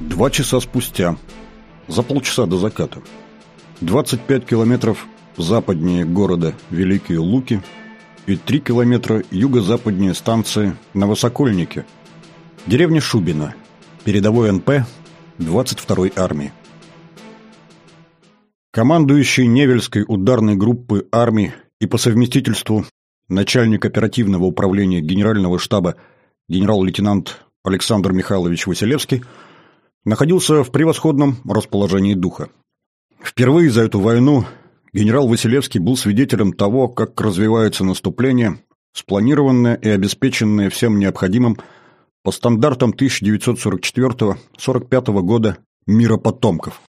Два часа спустя, за полчаса до заката, 25 километров западнее города Великие Луки и 3 километра юго-западнее станции Новосокольники, деревня Шубина, передовой НП 22-й армии. Командующий Невельской ударной группы армии и по совместительству начальник оперативного управления Генерального штаба генерал-лейтенант Александр Михайлович Василевский находился в превосходном расположении духа. Впервые за эту войну генерал Василевский был свидетелем того, как развивается наступление, спланированное и обеспеченное всем необходимым по стандартам 1944-45 года мира потомков.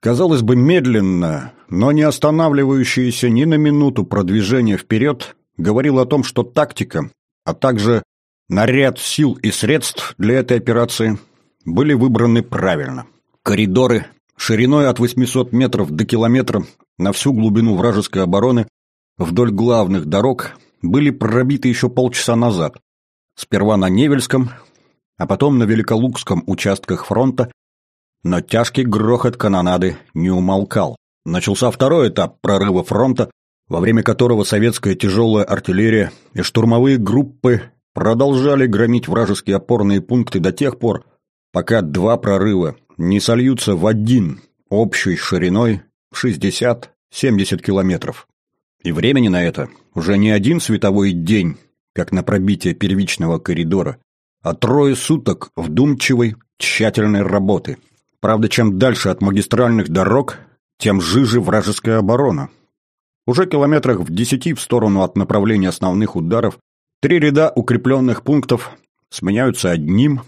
Казалось бы, медленное, но не останавливающееся ни на минуту продвижение вперед говорило о том, что тактика, а также наряд сил и средств для этой операции были выбраны правильно. Коридоры шириной от 800 метров до километра на всю глубину вражеской обороны вдоль главных дорог были пробиты еще полчаса назад. Сперва на Невельском, а потом на Великолукском участках фронта, но тяжкий грохот канонады не умолкал. Начался второй этап прорыва фронта, во время которого советская тяжелая артиллерия и штурмовые группы продолжали громить вражеские опорные пункты до тех пор, пока два прорыва не сольются в один общей шириной в 60-70 километров. И времени на это уже не один световой день, как на пробитие первичного коридора, а трое суток вдумчивой, тщательной работы. Правда, чем дальше от магистральных дорог, тем жиже вражеская оборона. Уже километрах в десяти в сторону от направления основных ударов три ряда укрепленных пунктов сменяются одним,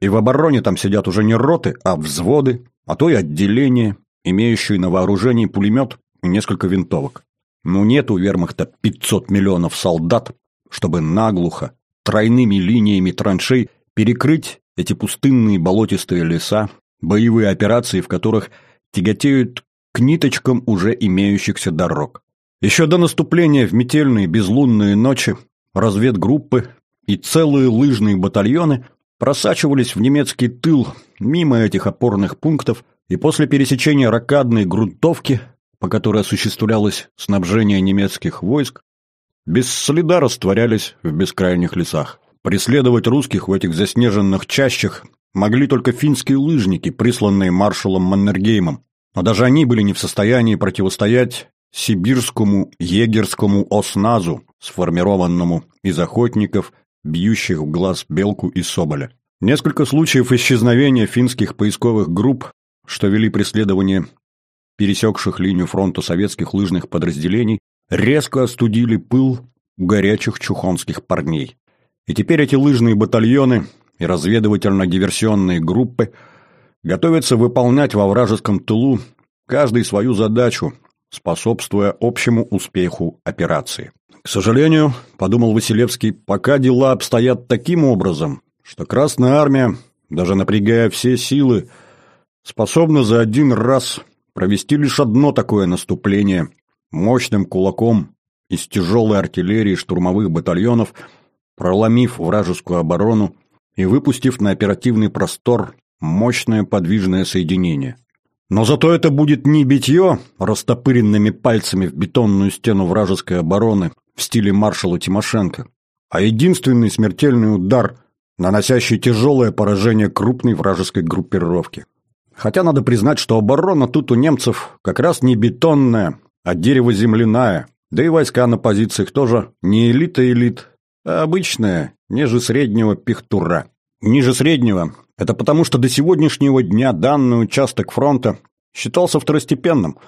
и в обороне там сидят уже не роты, а взводы, а то и отделения, имеющие на вооружении пулемет и несколько винтовок. Но нет у вермахта 500 миллионов солдат, чтобы наглухо, тройными линиями траншей перекрыть эти пустынные болотистые леса, боевые операции, в которых тяготеют к ниточкам уже имеющихся дорог. Еще до наступления в метельные безлунные ночи разведгруппы и целые лыжные батальоны просачивались в немецкий тыл мимо этих опорных пунктов, и после пересечения ракадной грунтовки, по которой осуществлялось снабжение немецких войск, без следа растворялись в бескрайних лесах. Преследовать русских в этих заснеженных чащах могли только финские лыжники, присланные маршалом Маннергеймом, но даже они были не в состоянии противостоять сибирскому егерскому осназу, сформированному из охотников бьющих в глаз белку и соболя. Несколько случаев исчезновения финских поисковых групп, что вели преследование пересекших линию фронта советских лыжных подразделений, резко остудили пыл горячих чухонских парней. И теперь эти лыжные батальоны и разведывательно-диверсионные группы готовятся выполнять во вражеском тылу каждый свою задачу, способствуя общему успеху операции. К сожалению, подумал Василевский, пока дела обстоят таким образом, что Красная Армия, даже напрягая все силы, способна за один раз провести лишь одно такое наступление мощным кулаком из тяжелой артиллерии штурмовых батальонов, проломив вражескую оборону и выпустив на оперативный простор мощное подвижное соединение. Но зато это будет не битье растопыренными пальцами в бетонную стену вражеской обороны в стиле маршала Тимошенко, а единственный смертельный удар, наносящий тяжелое поражение крупной вражеской группировки. Хотя надо признать, что оборона тут у немцев как раз не бетонная, а дерево-земляная, да и войска на позициях тоже не элита-элит, а обычная, ниже среднего пихтура. Ниже среднего это потому, что до сегодняшнего дня данный участок фронта считался второстепенным,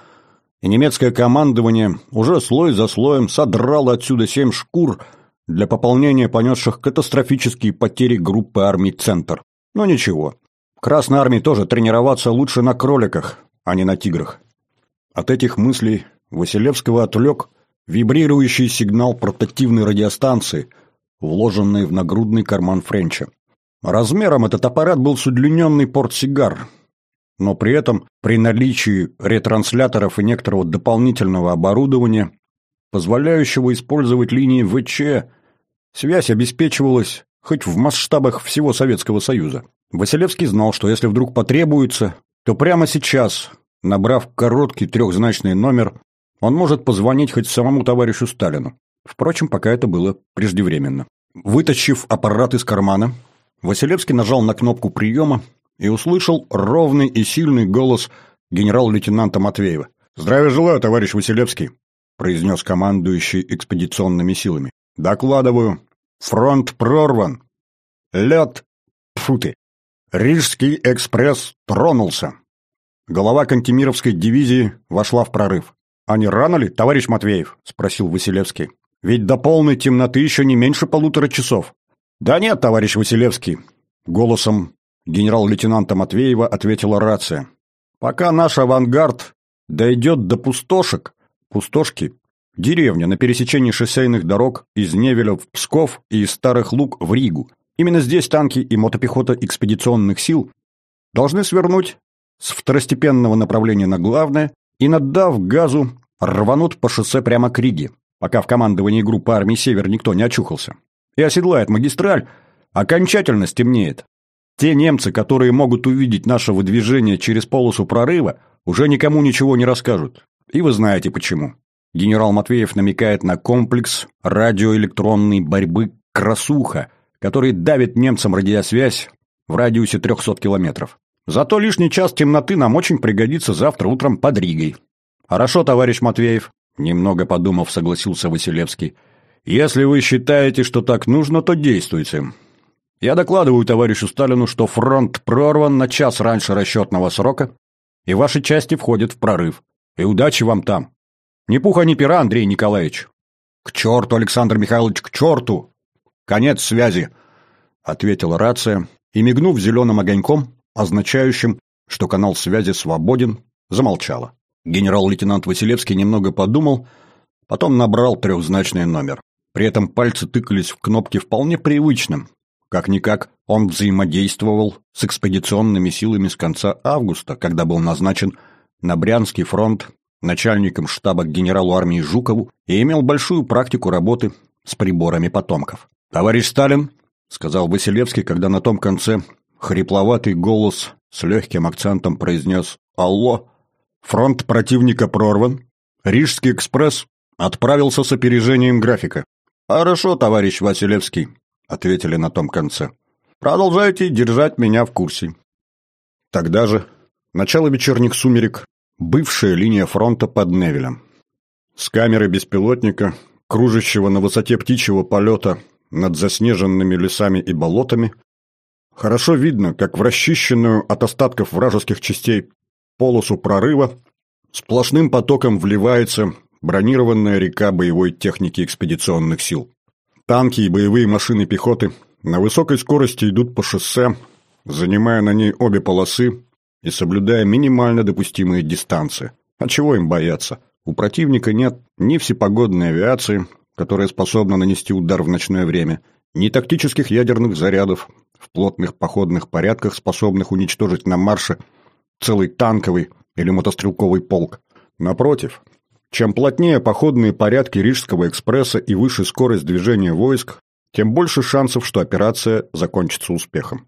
и немецкое командование уже слой за слоем содрало отсюда семь шкур для пополнения понесших катастрофические потери группы армий «Центр». Но ничего, Красной армии тоже тренироваться лучше на кроликах, а не на тиграх. От этих мыслей Василевского отвлек вибрирующий сигнал портативной радиостанции, вложенный в нагрудный карман Френча. Размером этот аппарат был с удлиненный портсигар, но при этом при наличии ретрансляторов и некоторого дополнительного оборудования, позволяющего использовать линии ВЧ, связь обеспечивалась хоть в масштабах всего Советского Союза. Василевский знал, что если вдруг потребуется, то прямо сейчас, набрав короткий трехзначный номер, он может позвонить хоть самому товарищу Сталину. Впрочем, пока это было преждевременно. Вытащив аппарат из кармана, Василевский нажал на кнопку приема и услышал ровный и сильный голос генерал-лейтенанта Матвеева. «Здравия желаю, товарищ Василевский», — произнес командующий экспедиционными силами. «Докладываю. Фронт прорван. Лед... Фу ты. Рижский экспресс тронулся. Голова Кантемировской дивизии вошла в прорыв. «А не рано ли, товарищ Матвеев?» — спросил Василевский. «Ведь до полной темноты еще не меньше полутора часов». «Да нет, товарищ Василевский», — голосом генерал-лейтенанта Матвеева ответила рация. «Пока наш авангард дойдет до пустошек, пустошки — деревня на пересечении шоссейных дорог из Невеля в Псков и из Старых Луг в Ригу. Именно здесь танки и мотопехота экспедиционных сил должны свернуть с второстепенного направления на главное и, наддав газу, рванут по шоссе прямо к Риге, пока в командовании группы армий «Север» никто не очухался. И оседлает магистраль, окончательно стемнеет. Те немцы, которые могут увидеть наше выдвижение через полосу прорыва, уже никому ничего не расскажут. И вы знаете почему. Генерал Матвеев намекает на комплекс радиоэлектронной борьбы «Красуха», который давит немцам радиосвязь в радиусе 300 километров. Зато лишний час темноты нам очень пригодится завтра утром под Ригой. Хорошо, товарищ Матвеев, немного подумав, согласился Василевский. Если вы считаете, что так нужно, то действуйте. Я докладываю товарищу Сталину, что фронт прорван на час раньше расчетного срока, и ваши части входят в прорыв. И удачи вам там. Ни пуха, ни пера, Андрей Николаевич. К черту, Александр Михайлович, к черту! «Конец связи», — ответила рация, и, мигнув зеленым огоньком, означающим, что канал связи свободен, замолчала. Генерал-лейтенант Василевский немного подумал, потом набрал трехзначный номер. При этом пальцы тыкались в кнопки вполне привычным. Как-никак он взаимодействовал с экспедиционными силами с конца августа, когда был назначен на Брянский фронт начальником штаба генералу армии Жукову и имел большую практику работы с приборами потомков. «Товарищ Сталин», — сказал Василевский, когда на том конце хрипловатый голос с легким акцентом произнес «Алло! Фронт противника прорван. Рижский экспресс отправился с опережением графика». «Хорошо, товарищ Василевский», — ответили на том конце. «Продолжайте держать меня в курсе». Тогда же, начало вечерних сумерек, бывшая линия фронта под Невелем. С камеры беспилотника, кружащего на высоте птичьего полета над заснеженными лесами и болотами. Хорошо видно, как в расчищенную от остатков вражеских частей полосу прорыва сплошным потоком вливается бронированная река боевой техники экспедиционных сил. Танки и боевые машины пехоты на высокой скорости идут по шоссе, занимая на ней обе полосы и соблюдая минимально допустимые дистанции. А чего им бояться? У противника нет ни всепогодной авиации, которая способна нанести удар в ночное время, ни тактических ядерных зарядов в плотных походных порядках, способных уничтожить на марше целый танковый или мотострелковый полк. Напротив, чем плотнее походные порядки Рижского экспресса и выше скорость движения войск, тем больше шансов, что операция закончится успехом.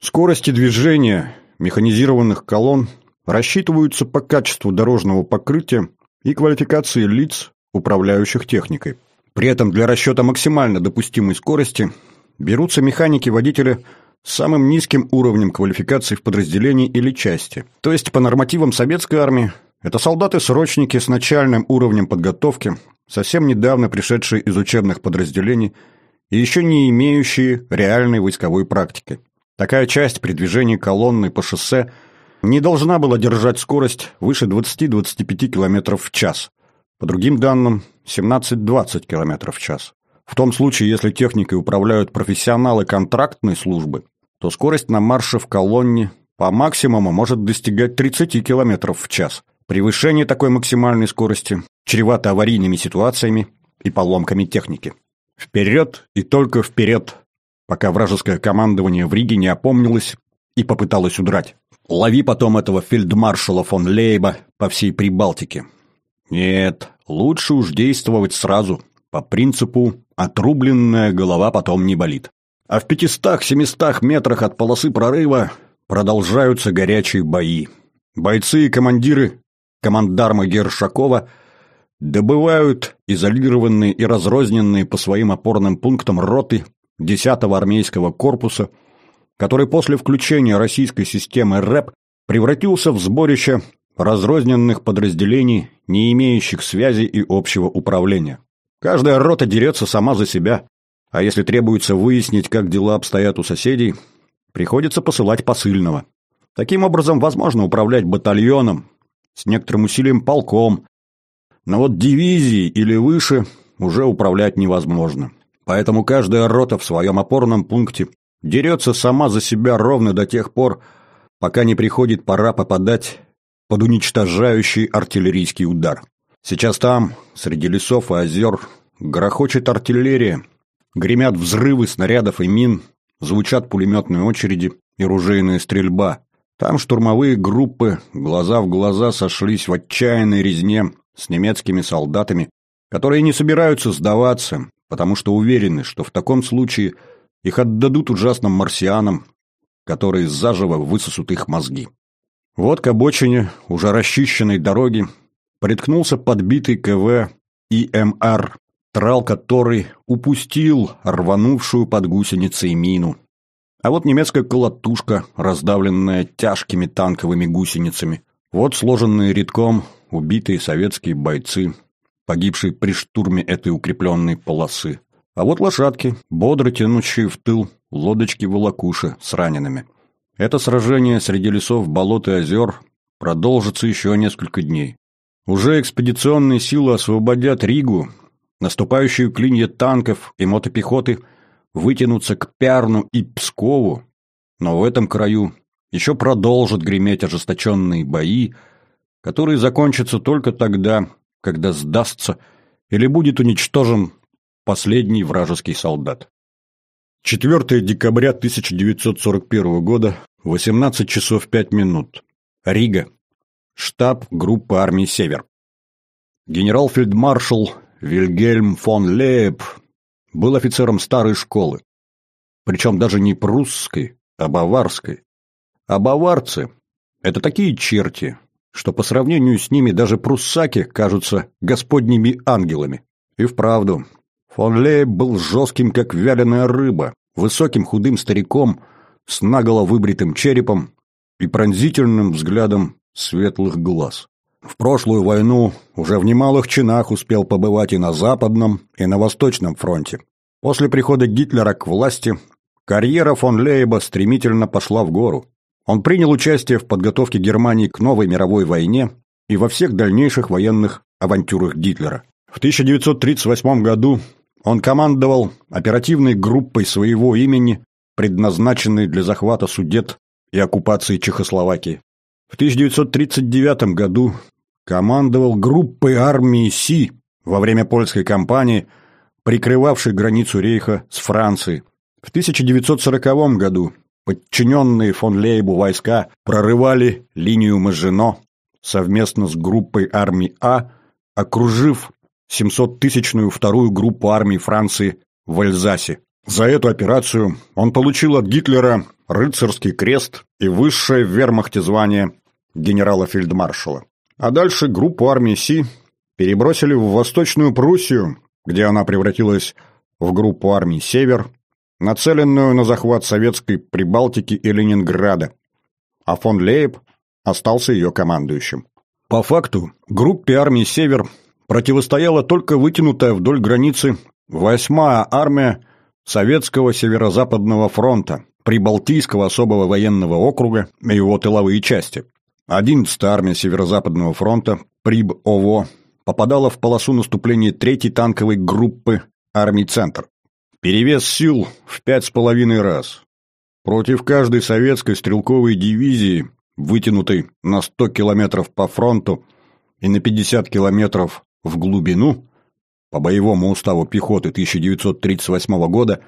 Скорости движения механизированных колонн рассчитываются по качеству дорожного покрытия и квалификации лиц, управляющих техникой. При этом для расчета максимально допустимой скорости берутся механики-водители с самым низким уровнем квалификации в подразделении или части. То есть по нормативам советской армии это солдаты-срочники с начальным уровнем подготовки, совсем недавно пришедшие из учебных подразделений и еще не имеющие реальной войсковой практики. Такая часть при движении колонны по шоссе не должна была держать скорость выше 20-25 км в час. По другим данным, 17-20 км в час. В том случае, если техникой управляют профессионалы контрактной службы, то скорость на марше в колонне по максимуму может достигать 30 км в час. Превышение такой максимальной скорости чревато аварийными ситуациями и поломками техники. Вперед и только вперед, пока вражеское командование в Риге не опомнилось и попыталось удрать. Лови потом этого фельдмаршала фон Лейба по всей Прибалтике. Нет, лучше уж действовать сразу, по принципу «отрубленная голова потом не болит». А в 500-700 метрах от полосы прорыва продолжаются горячие бои. Бойцы и командиры командарма Гершакова добывают изолированные и разрозненные по своим опорным пунктам роты 10-го армейского корпуса, который после включения российской системы РЭП превратился в сборище разрозненных подразделений, не имеющих связи и общего управления. Каждая рота дерется сама за себя, а если требуется выяснить, как дела обстоят у соседей, приходится посылать посыльного. Таким образом, возможно управлять батальоном, с некоторым усилием полком, но вот дивизии или выше уже управлять невозможно. Поэтому каждая рота в своем опорном пункте дерется сама за себя ровно до тех пор, пока не приходит пора попадать под уничтожающий артиллерийский удар. Сейчас там, среди лесов и озер, грохочет артиллерия, гремят взрывы снарядов и мин, звучат пулеметные очереди и ружейная стрельба. Там штурмовые группы глаза в глаза сошлись в отчаянной резне с немецкими солдатами, которые не собираются сдаваться, потому что уверены, что в таком случае их отдадут ужасным марсианам, которые заживо высосут их мозги. Вот к обочине уже расчищенной дороги приткнулся подбитый КВ ИМР, трал который упустил рванувшую под гусеницей мину. А вот немецкая колотушка, раздавленная тяжкими танковыми гусеницами. Вот сложенные редком убитые советские бойцы, погибшие при штурме этой укрепленной полосы. А вот лошадки, бодро тянущие в тыл лодочки-волокуши с ранеными. Это сражение среди лесов, болот и озер продолжится еще несколько дней. Уже экспедиционные силы освободят Ригу, наступающие клинья танков и мотопехоты вытянутся к Пярну и Пскову, но в этом краю еще продолжат греметь ожесточенные бои, которые закончатся только тогда, когда сдастся или будет уничтожен последний вражеский солдат. 4 декабря 1941 года, 18 часов 5 минут. Рига. Штаб группы армии «Север». Генерал-фельдмаршал Вильгельм фон Лейб был офицером старой школы. Причем даже не прусской, а баварской. А баварцы – это такие черти, что по сравнению с ними даже пруссаки кажутся господними ангелами. И вправду, фон Лейб был жестким, как вяленая рыба, высоким худым стариком с наголо выбритым черепом и пронзительным взглядом светлых глаз. В прошлую войну уже в немалых чинах успел побывать и на Западном, и на Восточном фронте. После прихода Гитлера к власти карьера фон Лейба стремительно пошла в гору. Он принял участие в подготовке Германии к новой мировой войне и во всех дальнейших военных авантюрах Гитлера. В 1938 году он командовал оперативной группой своего имени, предназначенной для захвата Судет и оккупации Чехословакии. В 1939 году командовал группой армии Си во время польской кампании, прикрывавшей границу Рейха с Францией. В 1940 году Подчиненные фон Лейбу войска прорывали линию Мажино совместно с группой армий А, окружив 700-тысячную вторую группу армий Франции в Эльзасе. За эту операцию он получил от Гитлера рыцарский крест и высшее в вермахте звание генерала-фельдмаршала. А дальше группу армии Си перебросили в Восточную Пруссию, где она превратилась в группу армий Север, нацеленную на захват советской Прибалтики и Ленинграда, а фон Лейб остался ее командующим. По факту, группе армии «Север» противостояла только вытянутая вдоль границы 8-я армия Советского Северо-Западного фронта, Прибалтийского особого военного округа и его тыловые части. 11-я армия Северо-Западного фронта, ПРИБ-ОВО, попадала в полосу наступления 3-й танковой группы армий «Центр». Перевес сил в пять с половиной раз. Против каждой советской стрелковой дивизии, вытянутой на 100 километров по фронту и на 50 километров в глубину, по боевому уставу пехоты 1938 года,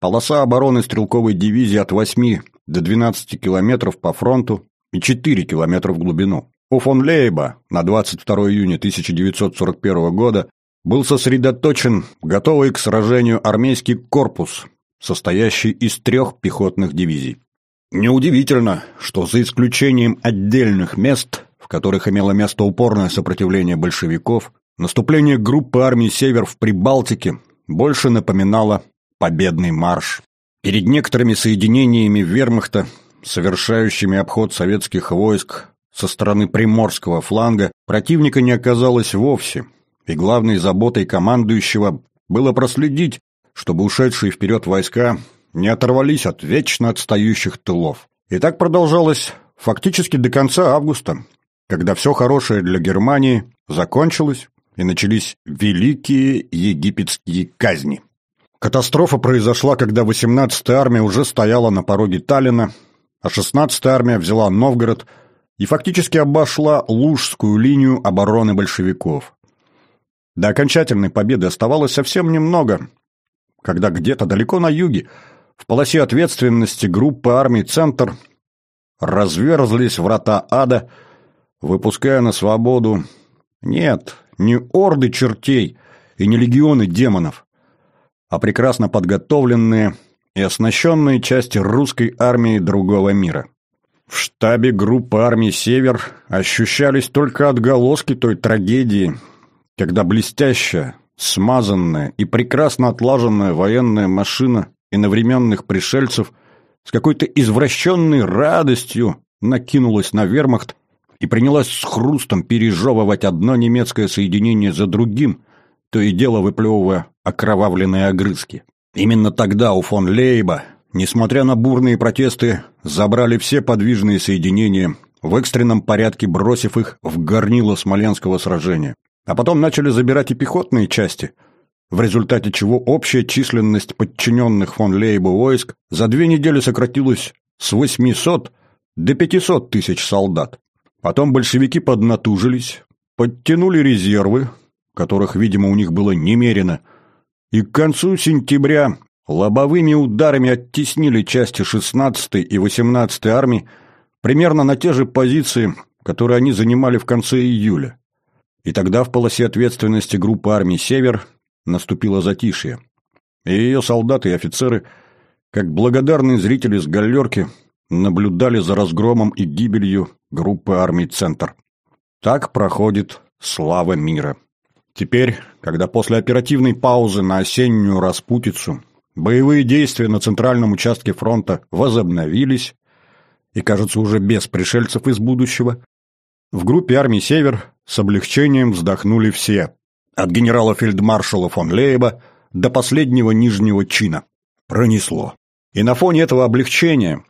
полоса обороны стрелковой дивизии от 8 до 12 километров по фронту и 4 километра в глубину. У фон Лейба на 22 июня 1941 года был сосредоточен готовый к сражению армейский корпус, состоящей из трех пехотных дивизий. Неудивительно, что за исключением отдельных мест, в которых имело место упорное сопротивление большевиков, наступление группы армий «Север» в Прибалтике больше напоминало победный марш. Перед некоторыми соединениями вермахта, совершающими обход советских войск со стороны приморского фланга, противника не оказалось вовсе, и главной заботой командующего было проследить, чтобы ушедшие вперед войска не оторвались от вечно отстающих тылов. И так продолжалось фактически до конца августа, когда все хорошее для Германии закончилось и начались великие египетские казни. Катастрофа произошла, когда 18-я армия уже стояла на пороге Таллина, а 16-я армия взяла Новгород и фактически обошла Лужскую линию обороны большевиков. До окончательной победы оставалось совсем немного, когда где-то далеко на юге, в полосе ответственности группы армий «Центр» разверзлись врата ада, выпуская на свободу нет, не орды чертей и не легионы демонов, а прекрасно подготовленные и оснащенные части русской армии другого мира. В штабе группы армий «Север» ощущались только отголоски той трагедии, когда блестящая, смазанная и прекрасно отлаженная военная машина иновременных пришельцев с какой-то извращенной радостью накинулась на вермахт и принялась с хрустом пережевывать одно немецкое соединение за другим, то и дело выплевывая окровавленные огрызки. Именно тогда у фон Лейба, несмотря на бурные протесты, забрали все подвижные соединения, в экстренном порядке бросив их в горнило Смоленского сражения. А потом начали забирать и пехотные части, в результате чего общая численность подчиненных фон Лейба войск за две недели сократилась с 800 до 500 тысяч солдат. Потом большевики поднатужились, подтянули резервы, которых, видимо, у них было немерено, и к концу сентября лобовыми ударами оттеснили части 16-й и 18-й армии примерно на те же позиции, которые они занимали в конце июля. И тогда в полосе ответственности группы армий «Север» наступило затишье. И ее солдаты и офицеры, как благодарные зрители с галерки, наблюдали за разгромом и гибелью группы армий «Центр». Так проходит слава мира. Теперь, когда после оперативной паузы на осеннюю распутицу боевые действия на центральном участке фронта возобновились, и, кажется, уже без пришельцев из будущего, в группе армий «Север» с облегчением вздохнули все, от генерала-фельдмаршала фон Лейба до последнего нижнего чина. Пронесло. И на фоне этого облегчения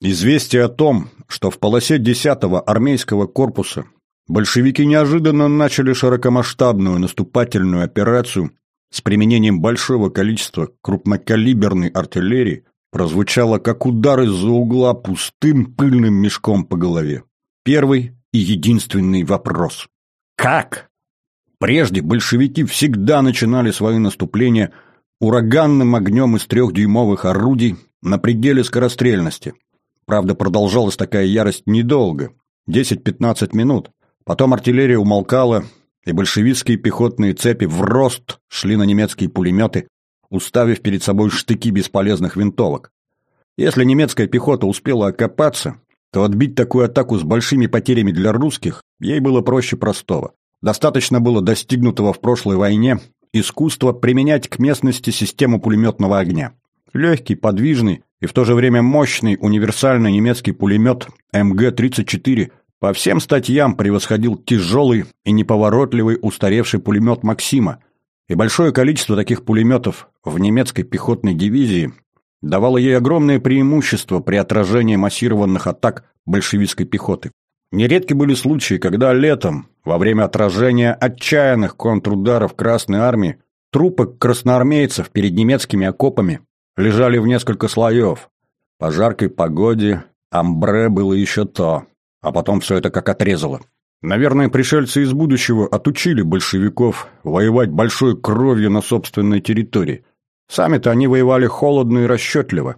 известие о том, что в полосе 10-го армейского корпуса большевики неожиданно начали широкомасштабную наступательную операцию с применением большого количества крупнокалиберной артиллерии, прозвучало как удар из-за угла пустым пыльным мешком по голове. Первый и единственный вопрос. Как? Прежде большевики всегда начинали свои наступления ураганным огнем из трехдюймовых орудий на пределе скорострельности. Правда, продолжалась такая ярость недолго, 10-15 минут. Потом артиллерия умолкала, и большевистские пехотные цепи в рост шли на немецкие пулеметы, уставив перед собой штыки бесполезных винтовок. Если немецкая пехота успела окопаться, то отбить такую атаку с большими потерями для русских ей было проще простого. Достаточно было достигнутого в прошлой войне искусства применять к местности систему пулеметного огня. Легкий, подвижный и в то же время мощный универсальный немецкий пулемет МГ-34 по всем статьям превосходил тяжелый и неповоротливый устаревший пулемет «Максима», и большое количество таких пулеметов в немецкой пехотной дивизии давало ей огромное преимущество при отражении массированных атак большевистской пехоты. Нередки были случаи, когда летом, во время отражения отчаянных контрударов Красной Армии, трупы красноармейцев перед немецкими окопами лежали в несколько слоев. По жаркой погоде амбре было еще то, а потом все это как отрезало. Наверное, пришельцы из будущего отучили большевиков воевать большой кровью на собственной территории. Сами-то они воевали холодно и расчетливо,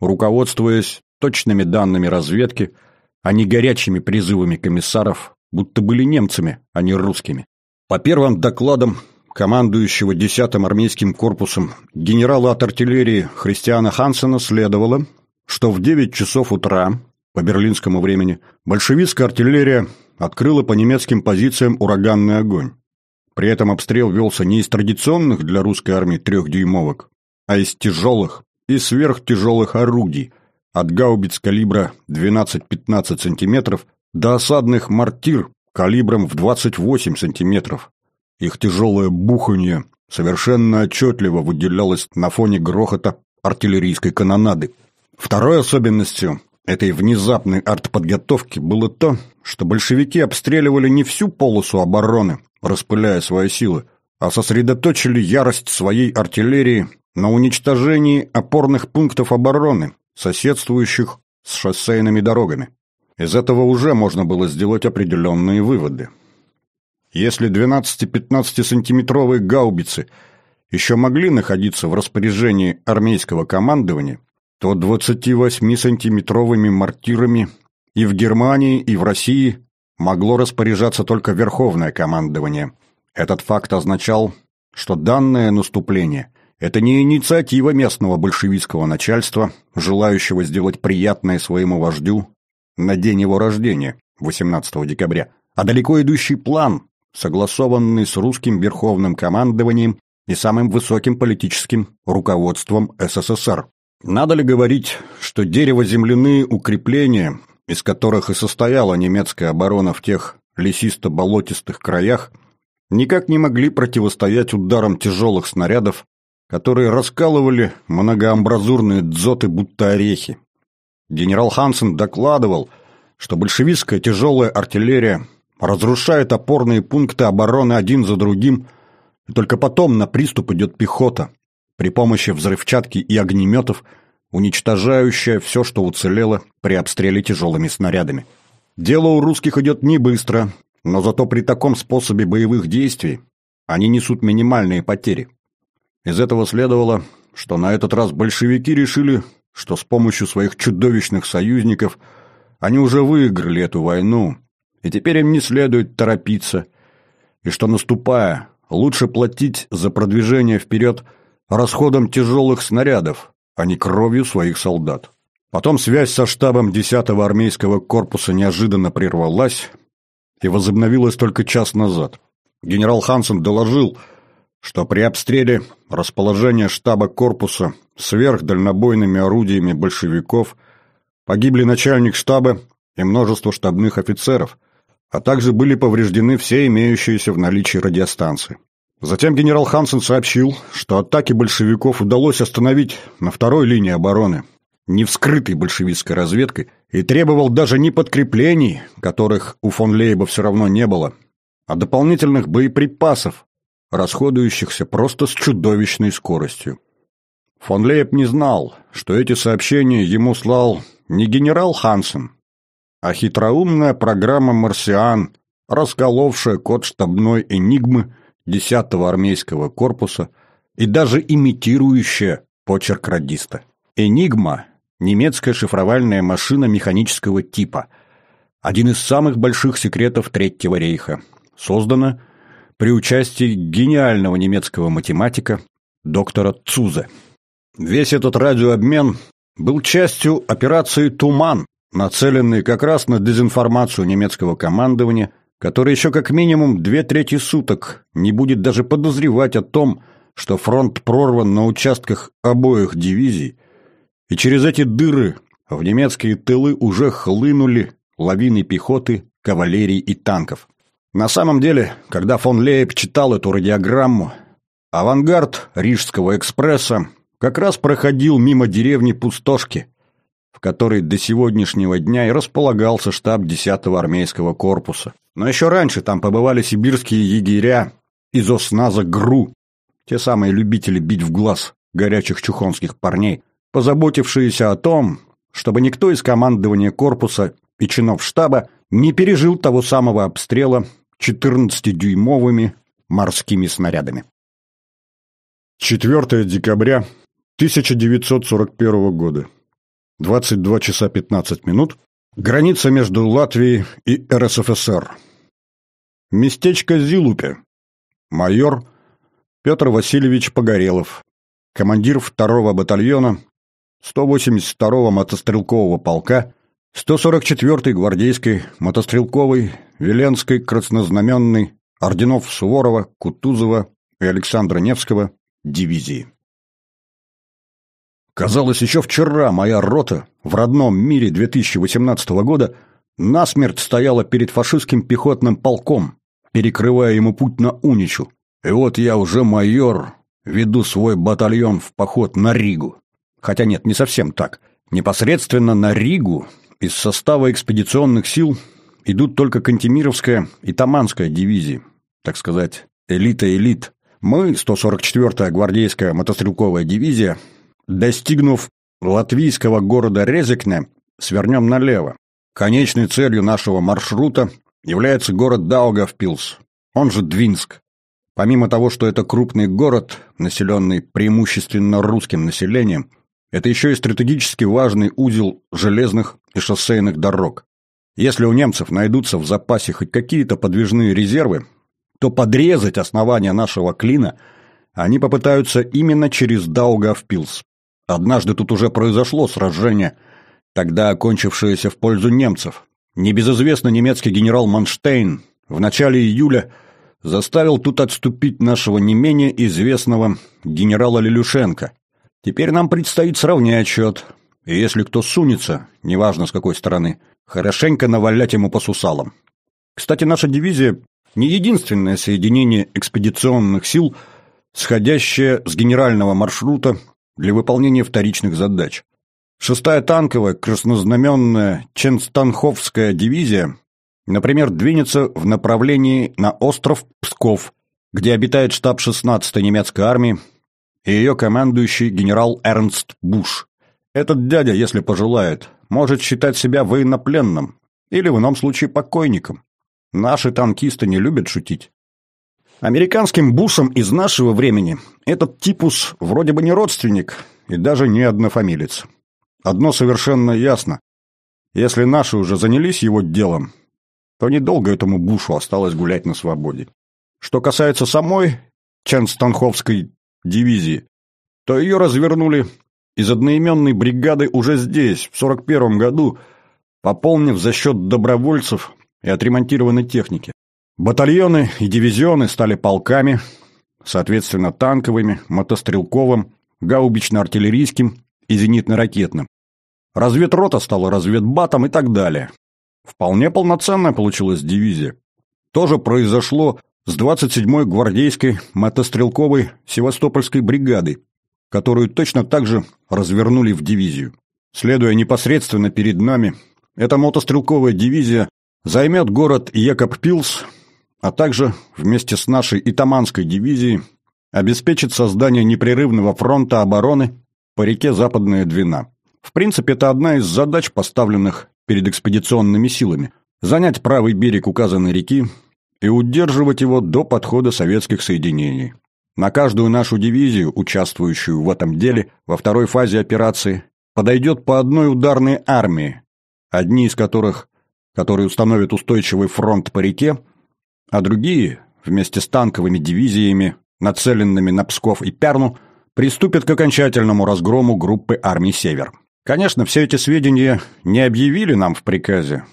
руководствуясь точными данными разведки, а не горячими призывами комиссаров, будто были немцами, а не русскими. По первым докладам, командующего 10-м армейским корпусом генерала от артиллерии Христиана Хансена следовало, что в 9 часов утра по берлинскому времени большевистская артиллерия открыла по немецким позициям ураганный огонь. При этом обстрел велся не из традиционных для русской армии трехдюймовок, а из тяжелых и сверхтяжелых орудий, от гаубиц калибра 12-15 см до осадных мортир калибром в 28 см. Их тяжелое буханье совершенно отчетливо выделялось на фоне грохота артиллерийской канонады. Второй особенностью этой внезапной артподготовки было то, что большевики обстреливали не всю полосу обороны, распыляя свои силы, а сосредоточили ярость своей артиллерии на уничтожении опорных пунктов обороны, соседствующих с шоссейными дорогами. Из этого уже можно было сделать определенные выводы. Если 12-15 сантиметровые гаубицы еще могли находиться в распоряжении армейского командования, то 28-сантиметровыми мортирами и в Германии, и в России могло распоряжаться только Верховное командование. Этот факт означал, что данное наступление – это не инициатива местного большевистского начальства, желающего сделать приятное своему вождю на день его рождения, 18 декабря, а далеко идущий план, согласованный с русским верховным командованием и самым высоким политическим руководством СССР. Надо ли говорить, что дерево-земляные укрепления, из которых и состояла немецкая оборона в тех лесисто-болотистых краях, никак не могли противостоять ударам тяжелых снарядов, которые раскалывали многоамбразурные дзоты будто орехи. Генерал Хансен докладывал, что большевистская тяжелая артиллерия разрушает опорные пункты обороны один за другим, и только потом на приступ идет пехота, при помощи взрывчатки и огнеметов, уничтожающая все, что уцелело при обстреле тяжелыми снарядами. Дело у русских идет не быстро, но зато при таком способе боевых действий они несут минимальные потери. Из этого следовало, что на этот раз большевики решили, что с помощью своих чудовищных союзников они уже выиграли эту войну, и теперь им не следует торопиться, и что, наступая, лучше платить за продвижение вперед – расходом тяжелых снарядов, а не кровью своих солдат. Потом связь со штабом 10-го армейского корпуса неожиданно прервалась и возобновилась только час назад. Генерал Хансен доложил, что при обстреле расположения штаба корпуса сверхдальнобойными орудиями большевиков погибли начальник штаба и множество штабных офицеров, а также были повреждены все имеющиеся в наличии радиостанции. Затем генерал Хансен сообщил, что атаки большевиков удалось остановить на второй линии обороны, не вскрытой большевистской разведкой, и требовал даже не подкреплений, которых у фон Лейба все равно не было, а дополнительных боеприпасов, расходующихся просто с чудовищной скоростью. Фон Лейб не знал, что эти сообщения ему слал не генерал Хансен, а хитроумная программа «Марсиан», расколовшая код штабной «Энигмы», 10-го армейского корпуса и даже имитирующая почерк радиста. «Энигма» — немецкая шифровальная машина механического типа, один из самых больших секретов Третьего рейха, создана при участии гениального немецкого математика доктора Цузе. Весь этот радиообмен был частью операции «Туман», нацеленной как раз на дезинформацию немецкого командования – который еще как минимум две трети суток не будет даже подозревать о том, что фронт прорван на участках обоих дивизий, и через эти дыры в немецкие тылы уже хлынули лавины пехоты, кавалерии и танков. На самом деле, когда фон Лейб читал эту радиограмму, авангард Рижского экспресса как раз проходил мимо деревни Пустошки, в которой до сегодняшнего дня и располагался штаб 10-го армейского корпуса. Но еще раньше там побывали сибирские егеря из осназа ГРУ, те самые любители бить в глаз горячих чухонских парней, позаботившиеся о том, чтобы никто из командования корпуса и чинов штаба не пережил того самого обстрела 14-дюймовыми морскими снарядами. 4 декабря 1941 года. 22 часа 15 минут. Граница между Латвией и РСФСР. Местечко Зилупе. Майор Петр Васильевич Погорелов, командир 2-го батальона 182-го мотострелкового полка 144-й гвардейской мотострелковой Веленской краснознаменной орденов Суворова, Кутузова и Александра Невского дивизии. Казалось, еще вчера моя рота в родном мире 2018 года насмерть стояла перед фашистским пехотным полком, перекрывая ему путь на Уничу. И вот я уже майор, веду свой батальон в поход на Ригу. Хотя нет, не совсем так. Непосредственно на Ригу из состава экспедиционных сил идут только Кантемировская и Таманская дивизии, так сказать, элита элит. Мы, 144-я гвардейская мотострелковая дивизия, достигнув латвийского города Резекне, свернем налево. Конечной целью нашего маршрута является город Даугавпилс, он же Двинск. Помимо того, что это крупный город, населенный преимущественно русским населением, это еще и стратегически важный узел железных и шоссейных дорог. Если у немцев найдутся в запасе хоть какие-то подвижные резервы, то подрезать основание нашего клина они попытаются именно через Даугавпилс. Однажды тут уже произошло сражение, тогда окончившееся в пользу немцев. Небезызвестный немецкий генерал Манштейн в начале июля заставил тут отступить нашего не менее известного генерала Лелюшенко. Теперь нам предстоит сравнять счет, и если кто сунется, неважно с какой стороны, хорошенько навалять ему по сусалам. Кстати, наша дивизия не единственное соединение экспедиционных сил, сходящее с генерального маршрута для выполнения вторичных задач. Шестая танковая краснознаменная Ченстанховская дивизия, например, двинется в направлении на остров Псков, где обитает штаб 16-й немецкой армии и ее командующий генерал Эрнст Буш. Этот дядя, если пожелает, может считать себя военнопленным или в ином случае покойником. Наши танкисты не любят шутить. Американским Бушам из нашего времени этот типус вроде бы не родственник и даже не однофамилец. Одно совершенно ясно. Если наши уже занялись его делом, то недолго этому Бушу осталось гулять на свободе. Что касается самой Ченстанховской дивизии, то ее развернули из одноименной бригады уже здесь, в 41 году, пополнив за счет добровольцев и отремонтированной техники. Батальоны и дивизионы стали полками, соответственно, танковыми, мотострелковым, гаубично-артиллерийским и зенитно-ракетным. Разведрота стала разведбатом и так далее. Вполне полноценная получилась дивизия. То же произошло с 27-й гвардейской мотострелковой Севастопольской бригадой, которую точно так же развернули в дивизию. Следуя непосредственно перед нами, эта мотострелковая дивизия займет город Екобпилс, а также вместе с нашей Итаманской дивизией обеспечит создание непрерывного фронта обороны по реке Западная Двина. В принципе, это одна из задач, поставленных перед экспедиционными силами – занять правый берег указанной реки и удерживать его до подхода советских соединений. На каждую нашу дивизию, участвующую в этом деле, во второй фазе операции, подойдет по одной ударной армии, одни из которых, которые установят устойчивый фронт по реке, а другие, вместе с танковыми дивизиями, нацеленными на Псков и Пярну, приступят к окончательному разгрому группы армий «Север». Конечно, все эти сведения не объявили нам в приказе,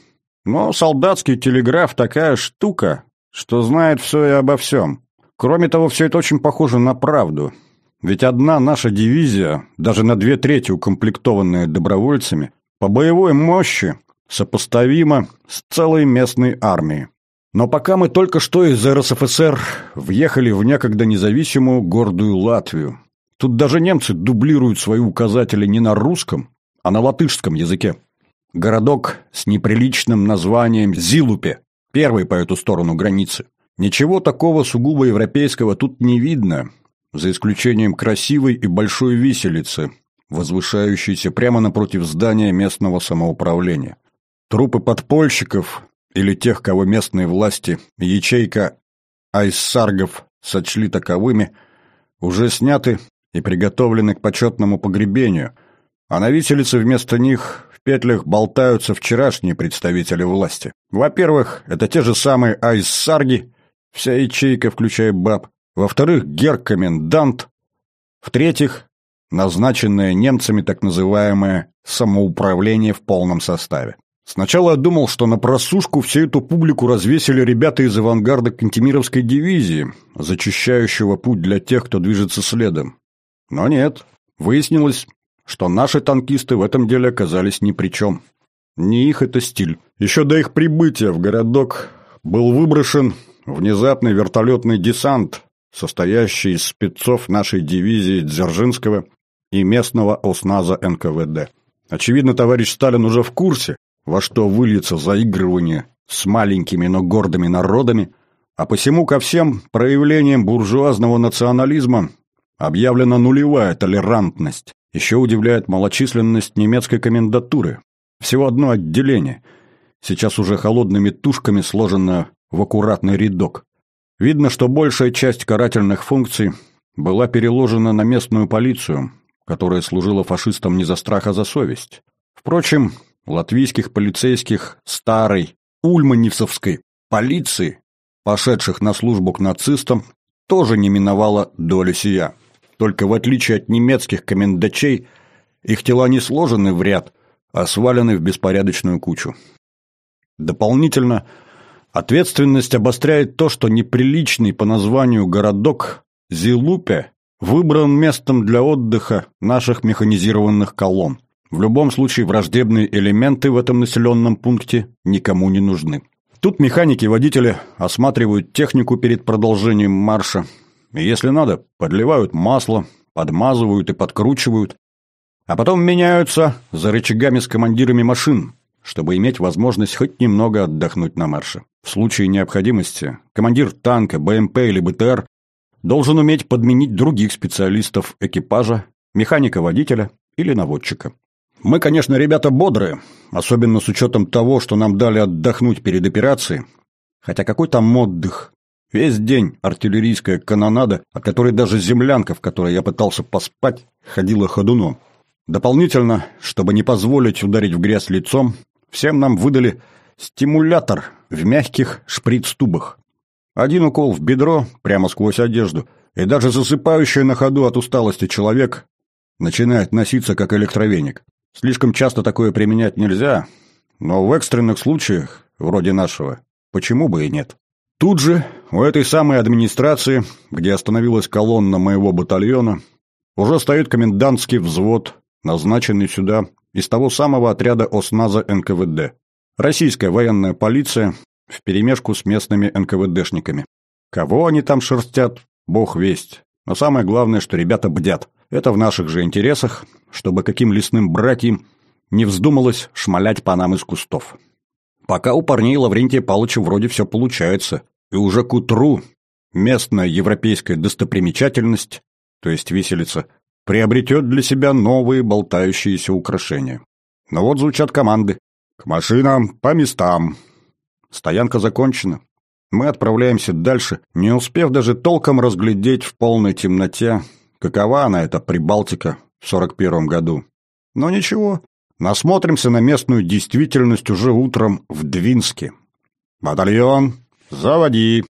но солдатский телеграф такая штука, что знает все и обо всем. Кроме того, все это очень похоже на правду. Ведь одна наша дивизия, даже на две трети укомплектованная добровольцами, по боевой мощи сопоставима с целой местной армией. Но пока мы только что из РСФСР въехали в некогда независимую гордую Латвию. Тут даже немцы дублируют свои указатели не на русском, а на латышском языке. Городок с неприличным названием Зилупе, первый по эту сторону границы. Ничего такого сугубо европейского тут не видно, за исключением красивой и большой виселицы, возвышающейся прямо напротив здания местного самоуправления. Трупы подпольщиков или тех, кого местные власти, ячейка айссаргов сочли таковыми, уже сняты и приготовлены к почетному погребению, а на виселице вместо них в петлях болтаются вчерашние представители власти. Во-первых, это те же самые айссарги, вся ячейка, включая баб. Во-вторых, гер-комендант. В-третьих, назначенное немцами так называемое самоуправление в полном составе. Сначала я думал, что на просушку всю эту публику развесили ребята из авангарда Кантемировской дивизии, зачищающего путь для тех, кто движется следом. Но нет, выяснилось, что наши танкисты в этом деле оказались ни при чем. Не их это стиль. Еще до их прибытия в городок был выброшен внезапный вертолетный десант, состоящий из спецов нашей дивизии Дзержинского и местного ОСНАЗа НКВД. Очевидно, товарищ Сталин уже в курсе, во что выльется заигрывание с маленькими, но гордыми народами, а посему ко всем проявлениям буржуазного национализма объявлена нулевая толерантность. Еще удивляет малочисленность немецкой комендатуры. Всего одно отделение, сейчас уже холодными тушками сложено в аккуратный рядок. Видно, что большая часть карательных функций была переложена на местную полицию, которая служила фашистам не за страх, а за совесть. Впрочем, латвийских полицейских старой ульманевцевской полиции, пошедших на службу к нацистам, тоже не миновала доля сия. Только в отличие от немецких комендачей, их тела не сложены в ряд, а свалены в беспорядочную кучу. Дополнительно, ответственность обостряет то, что неприличный по названию городок Зилупе выбран местом для отдыха наших механизированных колонн. В любом случае враждебные элементы в этом населенном пункте никому не нужны. Тут механики и водители осматривают технику перед продолжением марша. И если надо, подливают масло, подмазывают и подкручивают. А потом меняются за рычагами с командирами машин, чтобы иметь возможность хоть немного отдохнуть на марше. В случае необходимости командир танка, БМП или БТР должен уметь подменить других специалистов экипажа, механика-водителя или наводчика. Мы, конечно, ребята бодрые, особенно с учетом того, что нам дали отдохнуть перед операцией. Хотя какой там отдых? Весь день артиллерийская канонада, от которой даже землянка, в которой я пытался поспать, ходила ходуном. Дополнительно, чтобы не позволить ударить в грязь лицом, всем нам выдали стимулятор в мягких шприц-тубах. Один укол в бедро, прямо сквозь одежду, и даже засыпающий на ходу от усталости человек начинает носиться как электровеник. Слишком часто такое применять нельзя, но в экстренных случаях, вроде нашего, почему бы и нет. Тут же, у этой самой администрации, где остановилась колонна моего батальона, уже стоит комендантский взвод, назначенный сюда из того самого отряда ОСНАЗа НКВД. Российская военная полиция вперемешку с местными НКВДшниками. Кого они там шерстят, бог весть. Но самое главное, что ребята бдят. Это в наших же интересах, чтобы каким лесным братьям не вздумалось шмалять по нам из кустов. Пока у парней Лаврентия Павловича вроде все получается, и уже к утру местная европейская достопримечательность, то есть виселица, приобретет для себя новые болтающиеся украшения. Но вот звучат команды. «К машинам, по местам!» Стоянка закончена. Мы отправляемся дальше, не успев даже толком разглядеть в полной темноте, Какова она, эта Прибалтика, в сорок первом году? Но ничего, насмотримся на местную действительность уже утром в Двинске. «Батальон, заводи!»